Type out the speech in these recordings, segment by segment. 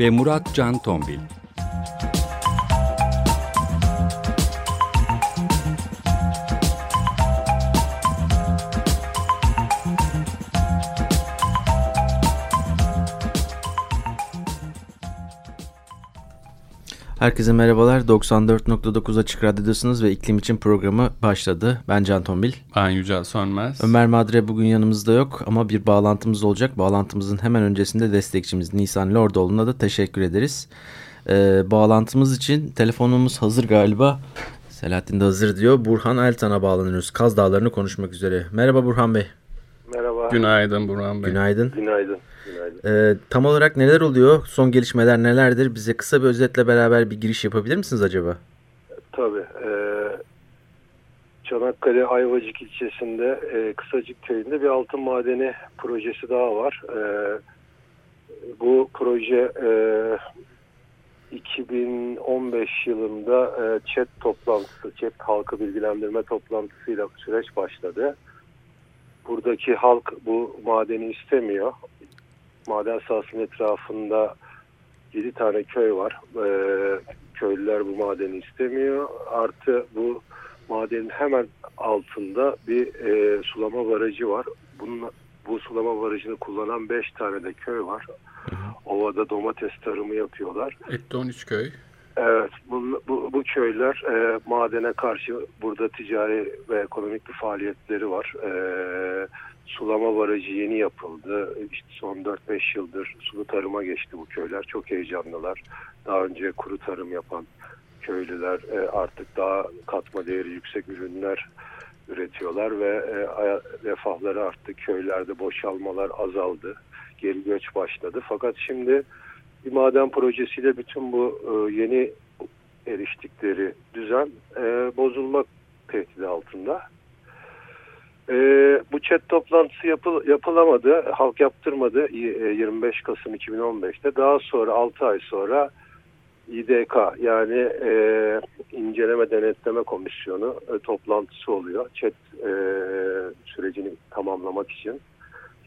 ve Murat Can Tombil. Herkese merhabalar. 94.9 Açık Radyo'dasınız ve iklim için programı başladı. Ben Can Tombil. Ben Yücel Sönmez. Ömer Madre bugün yanımızda yok ama bir bağlantımız olacak. Bağlantımızın hemen öncesinde destekçimiz Nisan Lordoğlu'na da teşekkür ederiz. Ee, bağlantımız için telefonumuz hazır galiba. Selahattin de hazır diyor. Burhan Eltan'a bağlanıyoruz. Kaz Dağları'nı konuşmak üzere. Merhaba Burhan Bey. Merhaba. Günaydın Burhan Bey. Günaydın. Günaydın. Günaydın. Ee, tam olarak neler oluyor? Son gelişmeler nelerdir? Bize kısa bir özetle beraber bir giriş yapabilir misiniz acaba? Tabii. E, Çanakkale Ayvacık ilçesinde e, Kısacık köyünde bir altın madeni projesi daha var. E, bu proje e, 2015 yılında e, chat toplantısı, chat halkı bilgilendirme toplantısıyla süreç başladı. Buradaki halk bu madeni istemiyor. Maden sahasının etrafında 7 tane köy var. Ee, köylüler bu madeni istemiyor. Artı bu madenin hemen altında bir e, sulama barajı var. Bunun, bu sulama barajını kullanan 5 tane de köy var. Ovada domates tarımı yapıyorlar. Etti 13 köy. Evet, bu, bu, bu köyler e, madene karşı burada ticari ve ekonomik bir faaliyetleri var. E, sulama barajı yeni yapıldı. İşte son 4-5 yıldır sulu tarıma geçti bu köyler. Çok heyecanlılar. Daha önce kuru tarım yapan köylüler e, artık daha katma değeri yüksek ürünler üretiyorlar ve e, refahları arttı. Köylerde boşalmalar azaldı. Geri göç başladı. Fakat şimdi bir maden projesiyle bütün bu e, yeni eriştikleri düzen e, bozulmak tehdidi altında. E, bu chat toplantısı yapıl, yapılamadı, halk yaptırmadı e, 25 Kasım 2015'te. Daha sonra 6 ay sonra İDK yani e, inceleme denetleme komisyonu e, toplantısı oluyor. Chat e, sürecini tamamlamak için.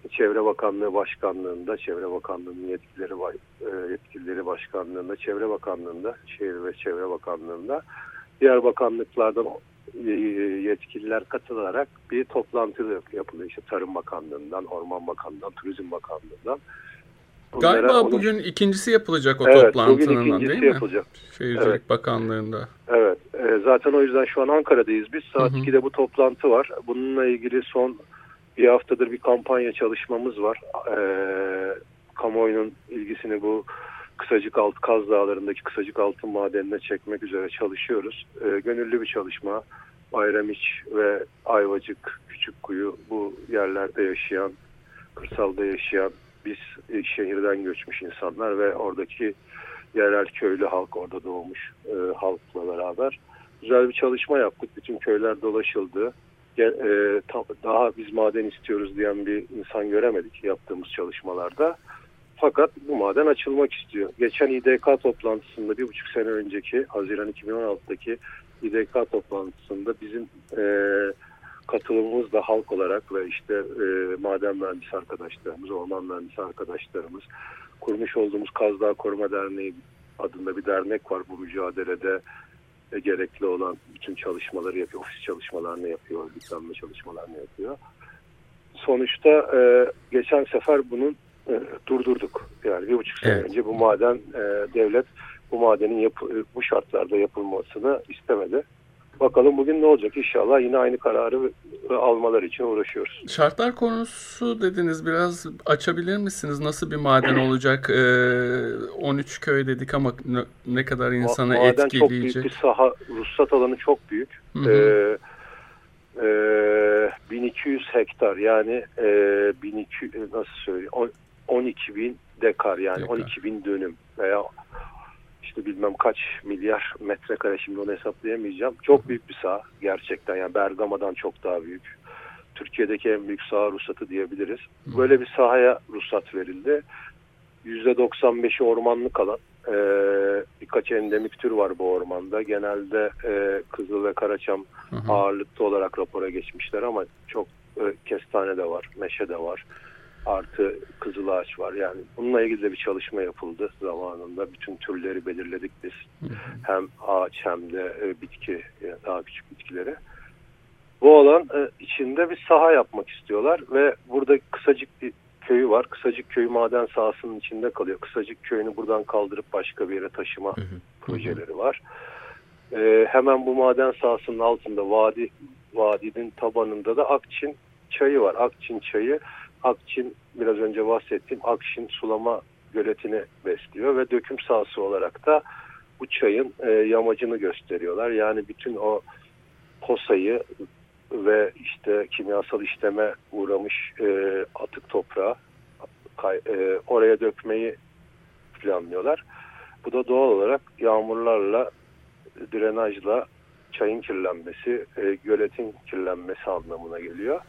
Çevre Bakanlığı Başkanlığı'nda, Çevre Bakanlığı'nın yetkileri e, yetkilileri başkanlığında, Çevre Bakanlığı'nda, Şehir ve Çevre Bakanlığı'nda diğer bakanlıklardan e, yetkililer katılarak bir toplantı yapılıyor. İşte Tarım Bakanlığı'ndan, Orman Bakanlığı'ndan, Turizm Bakanlığı'ndan. Bunlara Galiba onu... bugün ikincisi yapılacak o evet, toplantının bugün ikincisi değil mi? yapılacak. Şehircilik evet. Bakanlığı'nda. Evet. E, zaten o yüzden şu an Ankara'dayız biz. Saat hı hı. 2'de bu toplantı var. Bununla ilgili son bir haftadır bir kampanya çalışmamız var. Ee, kamuoyunun ilgisini bu Kısacık Alt Kaz Dağları'ndaki Kısacık Altın Madenine çekmek üzere çalışıyoruz. Ee, gönüllü bir çalışma. Bayramiç ve Ayvacık, Küçükkuyu bu yerlerde yaşayan, kırsalda yaşayan biz e, şehirden göçmüş insanlar ve oradaki yerel köylü halk orada doğmuş e, halkla beraber güzel bir çalışma yaptık. Bütün köyler dolaşıldı e, daha biz maden istiyoruz diyen bir insan göremedik yaptığımız çalışmalarda. Fakat bu maden açılmak istiyor. Geçen İDK toplantısında bir buçuk sene önceki Haziran 2016'daki İDK toplantısında bizim e, katılımımız da halk olarak ve işte e, maden mühendisi arkadaşlarımız, orman mühendisi arkadaşlarımız kurmuş olduğumuz Kazdağ Koruma Derneği adında bir dernek var bu mücadelede gerekli olan bütün çalışmaları yapıyor. Ofis çalışmalarını yapıyor, örgütlenme çalışmalarını yapıyor. Sonuçta e, geçen sefer bunun e, durdurduk. Yani bir buçuk sene evet. önce bu maden e, devlet bu madenin yapı, bu şartlarda yapılmasını istemedi. Bakalım bugün ne olacak? İnşallah yine aynı kararı almalar için uğraşıyoruz. Şartlar konusu dediniz. Biraz açabilir misiniz? Nasıl bir maden olacak? Ee, 13 köy dedik ama ne kadar insanı maden etkileyecek? Maden çok büyük bir saha. Ruhsat alanı çok büyük. Hı hı. Ee, e, 1200 hektar yani e, 1200 nasıl söyleyeyim 12 bin dekar yani Dekar. 12 bin dönüm veya işte bilmem kaç milyar metrekare şimdi onu hesaplayamayacağım. Çok büyük bir saha gerçekten yani Bergama'dan çok daha büyük. Türkiye'deki en büyük saha ruhsatı diyebiliriz. Böyle bir sahaya ruhsat verildi. %95'i ormanlık alan e, birkaç endemik tür var bu ormanda. Genelde e, kızıl ve karaçam Hı hı. ağırlıklı olarak rapora geçmişler ama çok e, kestane de var, meşe de var. Artı kızıl ağaç var. Yani bununla ilgili de bir çalışma yapıldı zamanında. Bütün türleri belirledik biz. Hem ağaç hem de e, bitki, yani daha küçük bitkileri. Bu alan e, içinde bir saha yapmak istiyorlar ve burada kısacık bir köyü var. Kısacık köy maden sahasının içinde kalıyor. Kısacık köyünü buradan kaldırıp başka bir yere taşıma projeleri var. E, hemen bu maden sahasının altında vadi vadinin tabanında da Akçin çayı var. Akçin çayı Akçin biraz önce bahsettiğim Akşin sulama göletini besliyor ve döküm sahası olarak da bu çayın e, yamacını gösteriyorlar. Yani bütün o posayı ve işte kimyasal işleme uğramış e, atık toprağı kay- e, oraya dökmeyi planlıyorlar. Bu da doğal olarak yağmurlarla, drenajla çayın kirlenmesi, e, göletin kirlenmesi anlamına geliyor.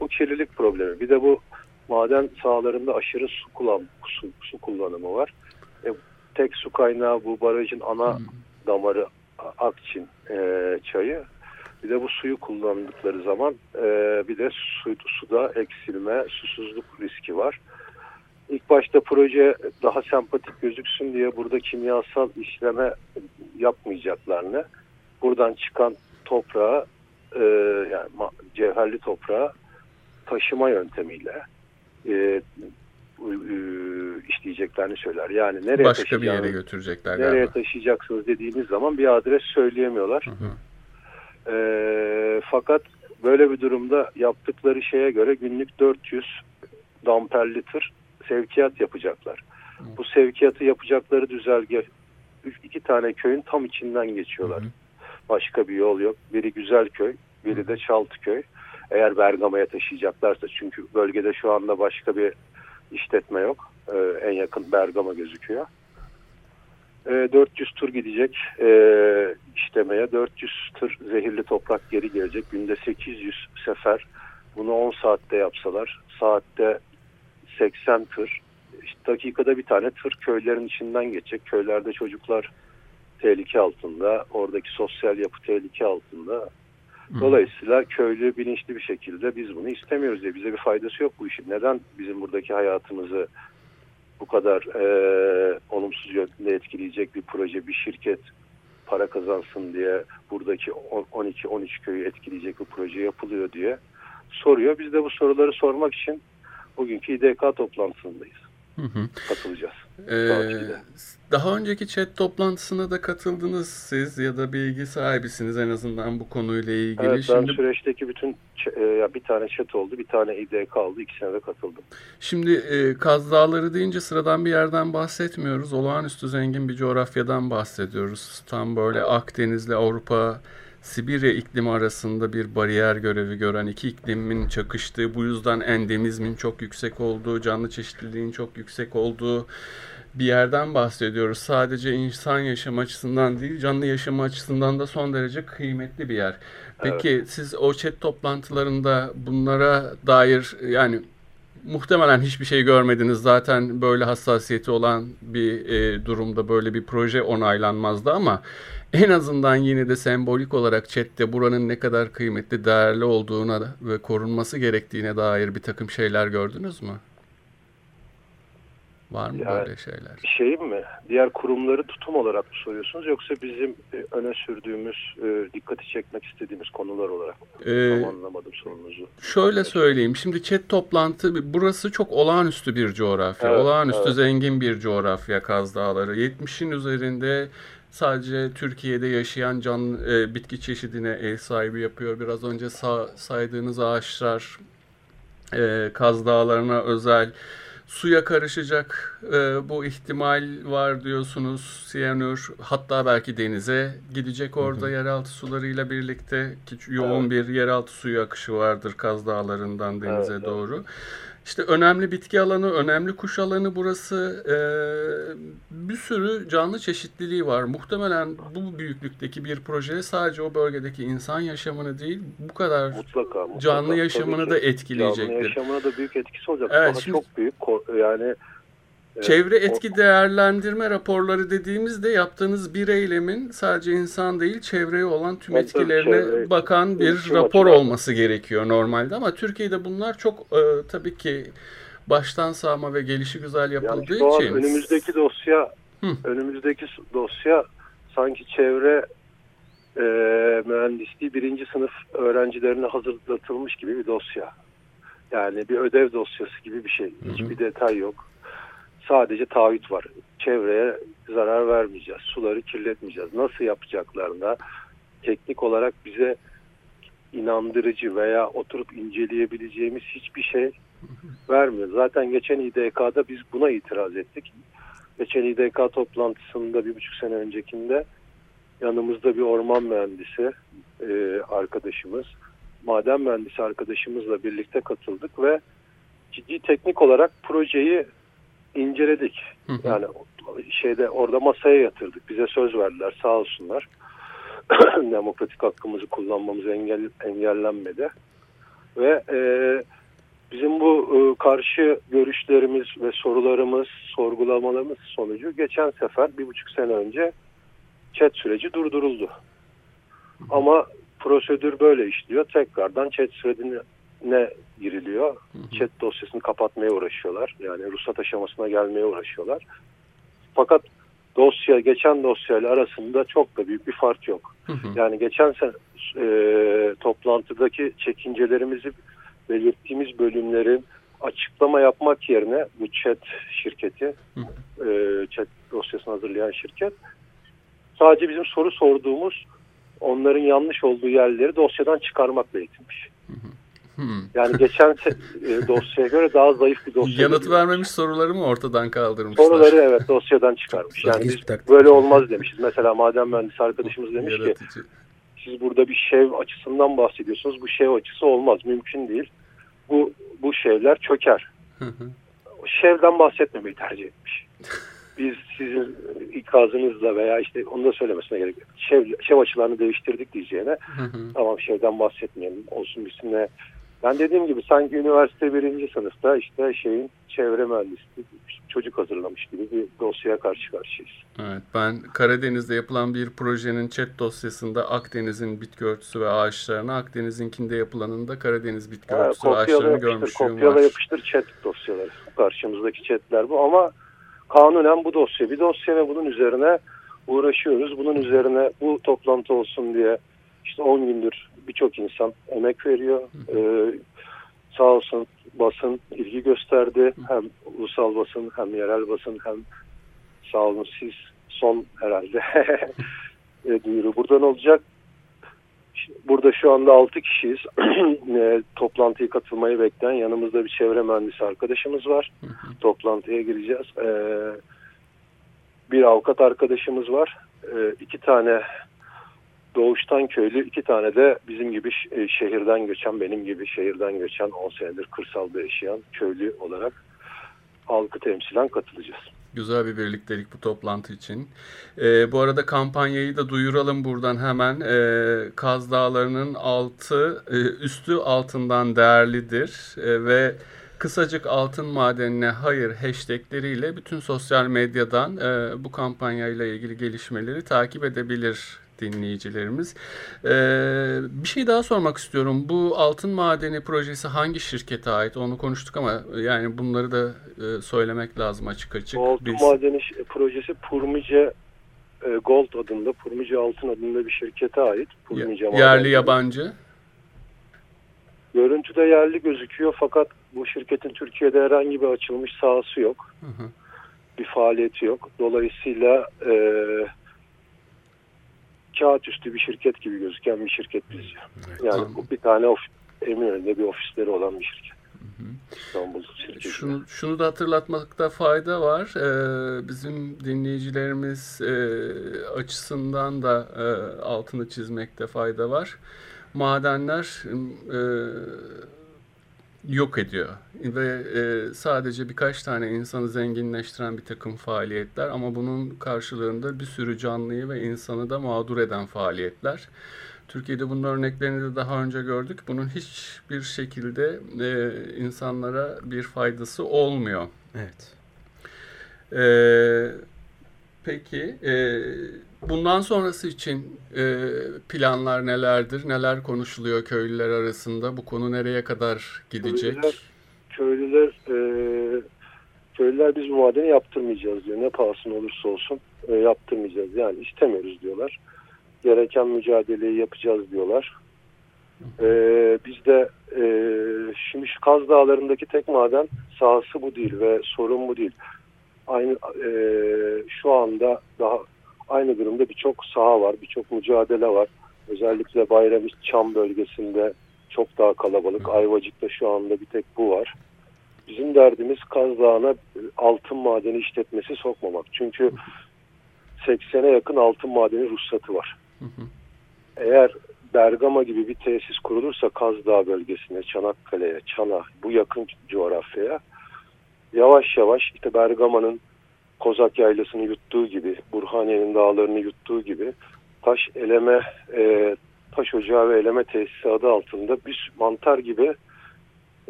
Bu kirlilik problemi. Bir de bu maden sahalarında aşırı su, kullan, su, su kullanımı var. E, tek su kaynağı bu barajın ana damarı A- Akçin e, çayı. Bir de bu suyu kullandıkları zaman e, bir de su, suda eksilme, susuzluk riski var. İlk başta proje daha sempatik gözüksün diye burada kimyasal işleme yapmayacaklarını, buradan çıkan toprağı, e, yani cevherli toprağı taşıma yöntemiyle e, u- işleyeceklerini söyler. Yani nereye Başka bir yere götürecekler nereye galiba. taşıyacaksınız dediğiniz zaman bir adres söyleyemiyorlar. Hı hı. Ee, fakat böyle bir durumda yaptıkları şeye göre günlük 400 damperli tır sevkiyat yapacaklar. Bu sevkiyatı yapacakları düzelge iki tane köyün tam içinden geçiyorlar. Başka bir yol yok. Biri Güzelköy, biri de Çaltıköy. Eğer Bergama'ya taşıyacaklarsa çünkü bölgede şu anda başka bir işletme yok. Ee, en yakın Bergama gözüküyor. Ee, 400 tur gidecek ee, işlemeye. 400 tır zehirli toprak geri gelecek. Günde 800 sefer. Bunu 10 saatte yapsalar. Saatte 80 tır. İşte dakikada bir tane tır köylerin içinden geçecek. Köylerde çocuklar tehlike altında. Oradaki sosyal yapı tehlike altında. Dolayısıyla köylü bilinçli bir şekilde biz bunu istemiyoruz diye bize bir faydası yok bu işin. Neden bizim buradaki hayatımızı bu kadar e, olumsuz yönde etkileyecek bir proje, bir şirket para kazansın diye buradaki 12-13 köyü etkileyecek bir proje yapılıyor diye soruyor. Biz de bu soruları sormak için bugünkü İDK toplantısındayız. Hı hı. Katılacağız. Ee, daha önceki chat toplantısına da katıldınız siz ya da bilgi sahibisiniz en azından bu konuyla ilgili. Evet ben şimdi süreçteki bütün e, ya bir tane chat oldu, bir tane İDK oldu. İkisine de katıldım. Şimdi e, Kaz Dağları deyince sıradan bir yerden bahsetmiyoruz. Olağanüstü zengin bir coğrafyadan bahsediyoruz. Tam böyle Akdeniz'le Avrupa, Sibirya iklimi arasında bir bariyer görevi gören iki iklimin çakıştığı, bu yüzden endemizmin çok yüksek olduğu, canlı çeşitliliğin çok yüksek olduğu bir yerden bahsediyoruz. Sadece insan yaşam açısından değil, canlı yaşam açısından da son derece kıymetli bir yer. Peki siz o chat toplantılarında bunlara dair yani muhtemelen hiçbir şey görmediniz. Zaten böyle hassasiyeti olan bir e, durumda böyle bir proje onaylanmazdı ama en azından yine de sembolik olarak chatte buranın ne kadar kıymetli, değerli olduğuna ve korunması gerektiğine dair bir takım şeyler gördünüz mü? Var mı Yani- böyle şeyler? Şey mi? Diğer kurumları tutum olarak mı soruyorsunuz yoksa bizim e, öne sürdüğümüz, e, dikkati çekmek istediğimiz konular olarak? Ee, Tam anlamadım sorunuzu. Şöyle söyleyeyim. Şimdi chat toplantı burası çok olağanüstü bir coğrafya. Evet, olağanüstü evet. zengin bir coğrafya Kaz Dağları. 70'in üzerinde sadece Türkiye'de yaşayan can e, bitki çeşidine ev sahibi yapıyor. Biraz önce sa- saydığınız ağaçlar e, Kaz Dağları'na özel suya karışacak e, bu ihtimal var diyorsunuz siyanür hatta belki denize gidecek orada yeraltı sularıyla birlikte ki yoğun Evet. bir yeraltı suyu akışı vardır Kaz Dağları'ndan denize Evet, evet. İşte önemli bitki alanı, önemli kuş alanı burası. E, bir sürü canlı çeşitliliği var. Muhtemelen bu büyüklükteki bir proje sadece o bölgedeki insan yaşamını değil, bu kadar mutlaka, mutlaka canlı yaşamını da etkileyecektir. Canlı yaşamına da büyük etkisi olacak. Evet, Daha şimdi, çok büyük yani Çevre etki değerlendirme raporları dediğimizde yaptığınız bir eylemin sadece insan değil çevreye olan tüm etkilerine çevre, bakan bir rapor olması gerekiyor normalde ama Türkiye'de bunlar çok e, tabii ki baştan sağma ve gelişi güzel yapıldığı yani için önümüzdeki dosya Hı. önümüzdeki dosya sanki çevre e, mühendisliği birinci sınıf öğrencilerine hazırlatılmış gibi bir dosya. Yani bir ödev dosyası gibi bir şey. Hiçbir detay yok. Sadece taahhüt var. Çevreye zarar vermeyeceğiz. Suları kirletmeyeceğiz. Nasıl yapacaklarına teknik olarak bize inandırıcı veya oturup inceleyebileceğimiz hiçbir şey vermiyor. Zaten geçen İDK'da biz buna itiraz ettik. Geçen İDK toplantısında bir buçuk sene öncekinde yanımızda bir orman mühendisi e, arkadaşımız, maden mühendisi arkadaşımızla birlikte katıldık ve ciddi teknik olarak projeyi inceledik. Hı hı. Yani şeyde orada masaya yatırdık. Bize söz verdiler sağ olsunlar. Demokratik hakkımızı kullanmamız engel, engellenmedi. Ve e, bizim bu e, karşı görüşlerimiz ve sorularımız, sorgulamalarımız sonucu geçen sefer bir buçuk sene önce chat süreci durduruldu. Ama prosedür böyle işliyor. Tekrardan chat sürecine giriliyor. Chat dosyasını kapatmaya uğraşıyorlar. Yani ruhsat aşamasına gelmeye uğraşıyorlar. Fakat dosya, geçen dosyayla arasında çok da büyük bir fark yok. Hı hı. Yani geçen sene e, toplantıdaki çekincelerimizi belirttiğimiz bölümlerin açıklama yapmak yerine bu chat şirketi, e, chat dosyasını hazırlayan şirket sadece bizim soru sorduğumuz onların yanlış olduğu yerleri dosyadan çıkarmakla yetinmiş. Hı. Yani geçen e, dosyaya göre daha zayıf bir dosya. Yanıt vermemiş soruları mı ortadan kaldırmışlar? Soruları evet dosyadan çıkarmış. Yani biz böyle olmaz demişiz. Mesela maden mühendisi arkadaşımız demiş ki siz burada bir şev açısından bahsediyorsunuz. Bu şev açısı olmaz. Mümkün değil. Bu bu şevler çöker. Hı hı. O şevden bahsetmemeyi tercih etmiş. Biz sizin ikazınızla veya işte onu da söylemesine gerek yok. Şev, şev açılarını değiştirdik diyeceğine Hı hı. tamam şevden bahsetmeyelim. Olsun bitsin ne. Ben dediğim gibi sanki üniversite birinci sınıfta işte şeyin çevre mühendisliği çocuk hazırlamış gibi bir dosyaya karşı karşıyayız. Evet, ben Karadeniz'de yapılan bir projenin chat dosyasında Akdeniz'in bitki örtüsü ve ağaçlarını, Akdeniz'inkinde yapılanında Karadeniz bitki Ha, örtüsü kopyala ağaçlarını yapıştır, görmüşlüğüm kopyala var. yapıştır chat dosyaları. Karşımızdaki chatler bu ama kanunen bu dosya. Bir dosya ve bunun üzerine uğraşıyoruz. Bunun üzerine bu toplantı olsun diye işte 10 gündür birçok insan emek veriyor. Ee, sağ olsun basın ilgi gösterdi. Hem ulusal basın hem yerel basın hem sağ olun siz son herhalde e, duyuru buradan olacak. Burada şu anda 6 kişiyiz. E, Toplantıya katılmayı bekleyen yanımızda bir çevre mühendisi arkadaşımız var. Toplantıya gireceğiz. E, Bir avukat arkadaşımız var. E, iki tane doğuştan köylü, iki tane de bizim gibi e, şehirden göçen, benim gibi şehirden göçen 10 senedir kırsalda yaşayan köylü olarak halkı temsilen katılacağız. Güzel bir birliktelik bu toplantı için. Ee, bu arada kampanyayı da duyuralım buradan hemen. Ee, Kaz Dağları'nın altı, e, üstü altından değerlidir Ee, ve kısacık altın madenine hayır hashtagleriyle bütün sosyal medyadan e, bu kampanyayla ilgili gelişmeleri takip edebilir dinleyicilerimiz. Ee, bir şey daha sormak istiyorum. Bu altın madeni projesi hangi şirkete ait? Onu konuştuk ama yani bunları da e, söylemek lazım açık açık. Bu altın Biz- madeni ş- projesi Purmice e, Gold adında, Purmice Altın adında bir şirkete ait. Purmice Yerli Maden. yabancı. Görüntüde yerli gözüküyor fakat bu şirketin Türkiye'de herhangi bir açılmış sahası yok. Hı hı. Bir faaliyeti yok. Dolayısıyla e, kağıt üstü bir şirket gibi gözüken bir şirket bizce. Yani Anladım. bu bir tane of, Eminönü'nde bir ofisleri olan bir şirket. İstanbul. Şunu, şunu da hatırlatmakta fayda var. Ee, bizim dinleyicilerimiz e, açısından da e, altını çizmekte fayda var. Madenler e, yok ediyor ve e, sadece birkaç tane insanı zenginleştiren bir takım faaliyetler ama bunun karşılığında bir sürü canlıyı ve insanı da mağdur eden faaliyetler. Türkiye'de bunun örneklerini de daha önce gördük. Bunun hiçbir şekilde e, insanlara bir faydası olmuyor. Evet. E, peki, e, bundan sonrası için e, planlar nelerdir? Neler konuşuluyor köylüler arasında? Bu konu nereye kadar gidecek? Köylüler, köylüler, e, köylüler biz bu madeni yaptırmayacağız diyor. Ne pahasına olursa olsun e, yaptırmayacağız. Yani istemiyoruz diyorlar gereken mücadeleyi yapacağız diyorlar. Ee, biz de e, şimdi şu Kaz Dağları'ndaki tek maden sahası bu değil ve sorun bu değil. Aynı e, şu anda daha aynı durumda birçok saha var, birçok mücadele var. Özellikle Bayramis Çam bölgesinde çok daha kalabalık. Ayvacık'ta şu anda bir tek bu var. Bizim derdimiz Kaz Dağı'na altın madeni işletmesi sokmamak. Çünkü 80'e yakın altın madeni ruhsatı var. Eğer Bergama gibi bir tesis kurulursa Kazdağ bölgesine, Çanakkale'ye, Çana bu yakın coğrafyaya yavaş yavaş işte Bergama'nın Kozak Yaylası'nı yuttuğu gibi, Burhaniye'nin dağlarını yuttuğu gibi taş eleme, e, taş ocağı ve eleme tesisi adı altında bir mantar gibi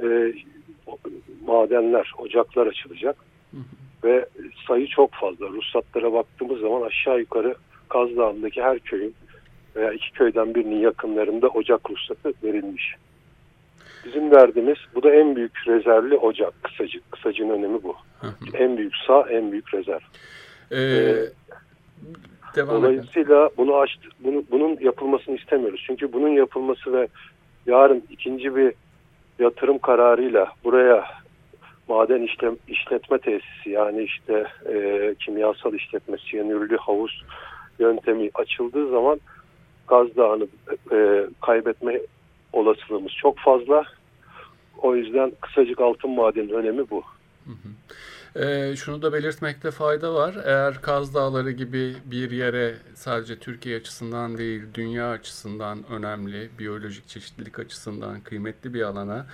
e, madenler, ocaklar açılacak. Hı hı. Ve sayı çok fazla. Ruhsatlara baktığımız zaman aşağı yukarı Kaz Dağı'ndaki her köyün veya iki köyden birinin yakınlarında ocak ruhsatı verilmiş. Bizim derdimiz bu da en büyük rezervli ocak kısacık. Kısacın önemi bu. en büyük sağ en büyük rezerv. Ee, ee, devam dolayısıyla edin. bunu açtı, bunu, bunun yapılmasını istemiyoruz. Çünkü bunun yapılması ve yarın ikinci bir yatırım kararıyla buraya maden işlem, işletme tesisi yani işte e, kimyasal işletme, siyanürlü havuz yöntemi açıldığı zaman Gaz Dağı'nı e, kaybetme olasılığımız çok fazla. O yüzden kısacık altın madenin önemi bu. E, şunu da belirtmekte fayda var. Eğer Kaz Dağları gibi bir yere sadece Türkiye açısından değil, dünya açısından önemli, biyolojik çeşitlilik açısından kıymetli bir alana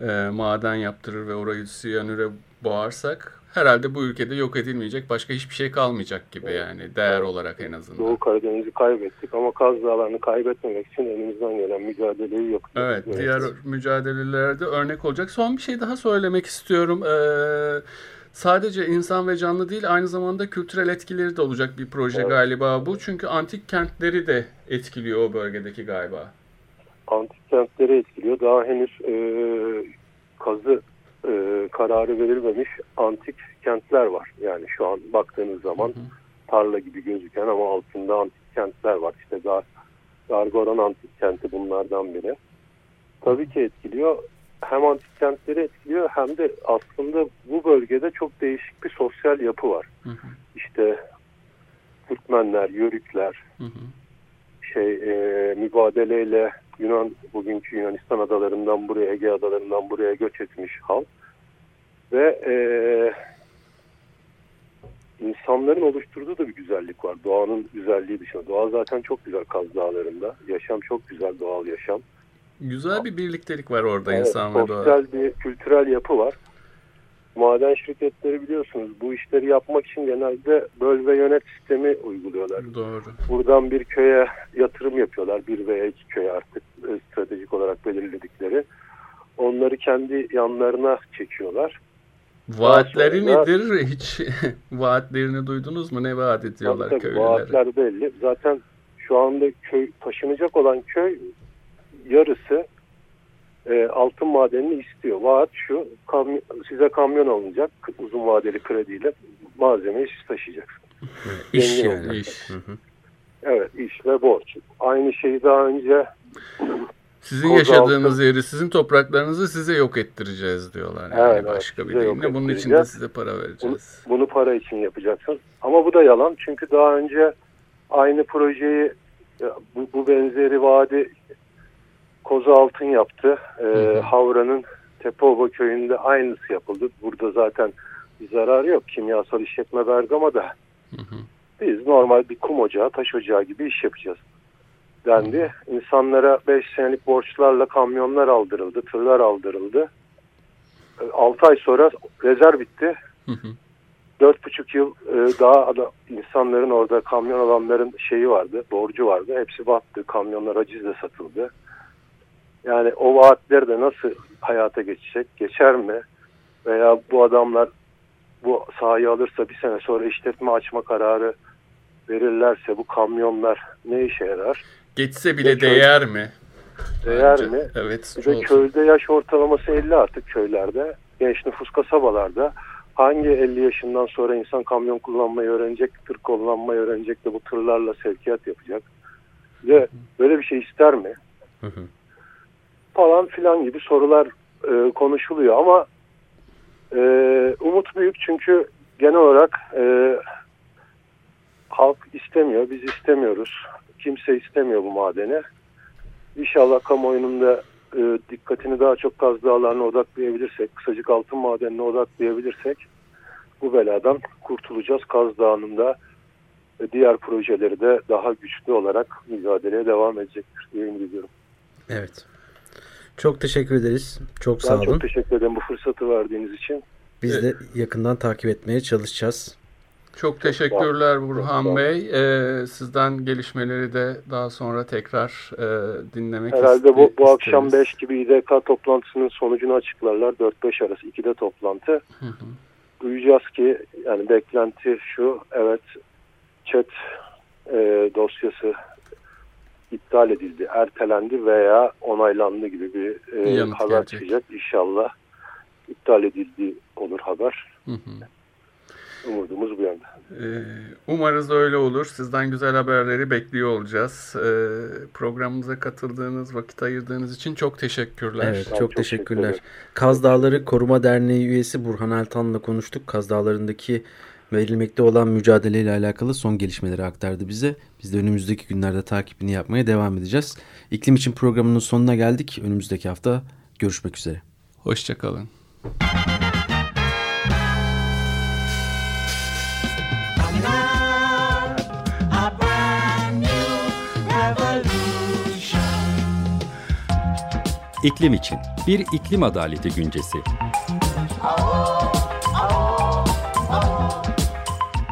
e, maden yaptırır ve orayı siyanüre boğarsak herhalde bu ülkede yok edilmeyecek başka hiçbir şey kalmayacak gibi yani değer olarak en azından. Doğu Karadeniz'i kaybettik ama Kaz Dağları'nı kaybetmemek için elimizden gelen mücadeleyi yok. Evet, evet diğer mücadelelerde örnek olacak. Son bir şey daha söylemek istiyorum. Ee, sadece insan ve canlı değil aynı zamanda kültürel etkileri de olacak bir proje evet. galiba bu. Çünkü antik kentleri de etkiliyor o bölgedeki galiba. Antik kentleri etkiliyor. Daha henüz e, kazı e, kararı verilmemiş antik kentler var. Yani şu an baktığınız zaman hı hı. tarla gibi gözüken ama altında antik kentler var. İşte Gar Gargoran antik kenti bunlardan biri. Tabii ki etkiliyor. Hem antik kentleri etkiliyor hem de aslında bu bölgede çok değişik bir sosyal yapı var. Hı hı. İşte Türkmenler, Yörükler, hı hı. şey e, mübadeleyle Yunan bugünkü Yunanistan adalarından buraya Ege adalarından buraya göç etmiş halk ve e, insanların oluşturduğu da bir güzellik var. Doğanın güzelliği dışında. Doğa zaten çok güzel Kaz Dağları'nda. Yaşam çok güzel doğal yaşam. Güzel bir birliktelik var orada evet, insan ve doğa. Sosyal bir kültürel yapı var. Maden şirketleri biliyorsunuz bu işleri yapmak için genelde böl ve yönet sistemi uyguluyorlar. Doğru. Buradan bir köye yatırım yapıyorlar. Bir veya iki köye artık e, stratejik olarak belirledikleri. Onları kendi yanlarına çekiyorlar. Vaatleri sonra, nedir? Hiç vaatlerini duydunuz mu? Ne vaat ediyorlar tabii, köylülere? Vaatler belli. Zaten şu anda köy taşınacak olan köy yarısı e, altın madenini istiyor. Vaat şu, kamyon, size kamyon alınacak uzun vadeli krediyle malzemeyi siz taşıyacaksınız. İş yani. Iş. Evet iş ve borç. Aynı şeyi daha önce sizin yaşadığınız yeri, sizin topraklarınızı size yok ettireceğiz diyorlar. Yani evet, başka bir deyimle. Bunun için de size para vereceğiz. Bunu, bunu para için yapacaksın. Ama bu da yalan. Çünkü daha önce aynı projeyi bu, bu benzeri vadi Koza Altın yaptı. Ee, Havra'nın Tepeova köyünde aynısı yapıldı. Burada zaten bir zararı yok. Kimyasal işletme Bergama'da. Hı hı. Biz normal bir kum ocağı, taş ocağı gibi iş yapacağız dendi. İnsanlara 5 senelik borçlarla kamyonlar aldırıldı, tırlar aldırıldı. 6 ay sonra rezerv bitti. Dört buçuk yıl e, daha insanların orada kamyon alanların şeyi vardı, borcu vardı. Hepsi battı. Kamyonlar acizle satıldı. Yani o vaatler de nasıl hayata geçecek? Geçer mi? Veya bu adamlar bu sahayı alırsa bir sene sonra işletme açma kararı verirlerse bu kamyonlar ne işe yarar? Geçse bile değer mi? Değer Bence. mi? Evet. Çok- köyde yaş ortalaması 50 artık köylerde. Genç nüfus kasabalarda. Hangi 50 yaşından sonra insan kamyon kullanmayı öğrenecek, tır kullanmayı öğrenecek de bu tırlarla sevkiyat yapacak? Ve böyle bir şey ister mi? Hı hı. Falan filan gibi sorular e, konuşuluyor ama e, umut büyük çünkü genel olarak e, halk istemiyor, biz istemiyoruz. Kimse istemiyor bu madeni. İnşallah kamuoyunun da e, dikkatini daha çok Kaz Dağları'na odaklayabilirsek, kısacık altın madenine odaklayabilirsek bu beladan kurtulacağız. Kaz Dağı'nın da ve diğer projeleri de daha güçlü olarak mücadeleye devam edecektir diye ümit ediyorum. Evet. Çok teşekkür ederiz. Çok sağ Ben olun. çok teşekkür ederim bu fırsatı verdiğiniz için. Biz de yakından takip etmeye çalışacağız. Çok teşekkürler sağ Burhan. Bey. Ee, sizden gelişmeleri de daha sonra tekrar e, dinlemek Herhalde bu, bu akşam isteriz. 5 gibi İDK toplantısının sonucunu açıklarlar. 4-5 arası 2'de toplantı. Hı hı. Duyacağız ki yani beklenti şu evet chat e, dosyası iptal edildi, ertelendi veya onaylandı gibi bir e, Yanıt haber gelecek. çıkacak. İnşallah iptal edildi olur haber. Hı hı. Umudumuz bu yönde. Ee, Umarız öyle olur. Sizden güzel haberleri bekliyor olacağız. Ee, Programımıza katıldığınız, vakit ayırdığınız için çok teşekkürler. Evet, çok, çok teşekkürler. teşekkür ederim. Kaz Dağları Koruma Derneği üyesi Burhan Altan'la konuştuk. Kaz Dağları'ndaki verilmekte olan mücadeleyle alakalı son gelişmeleri aktardı bize. Biz de önümüzdeki günlerde takibini yapmaya devam edeceğiz. İklim için programının sonuna geldik. Önümüzdeki hafta görüşmek üzere. Hoşçakalın. İklim için bir iklim adaleti güncesi.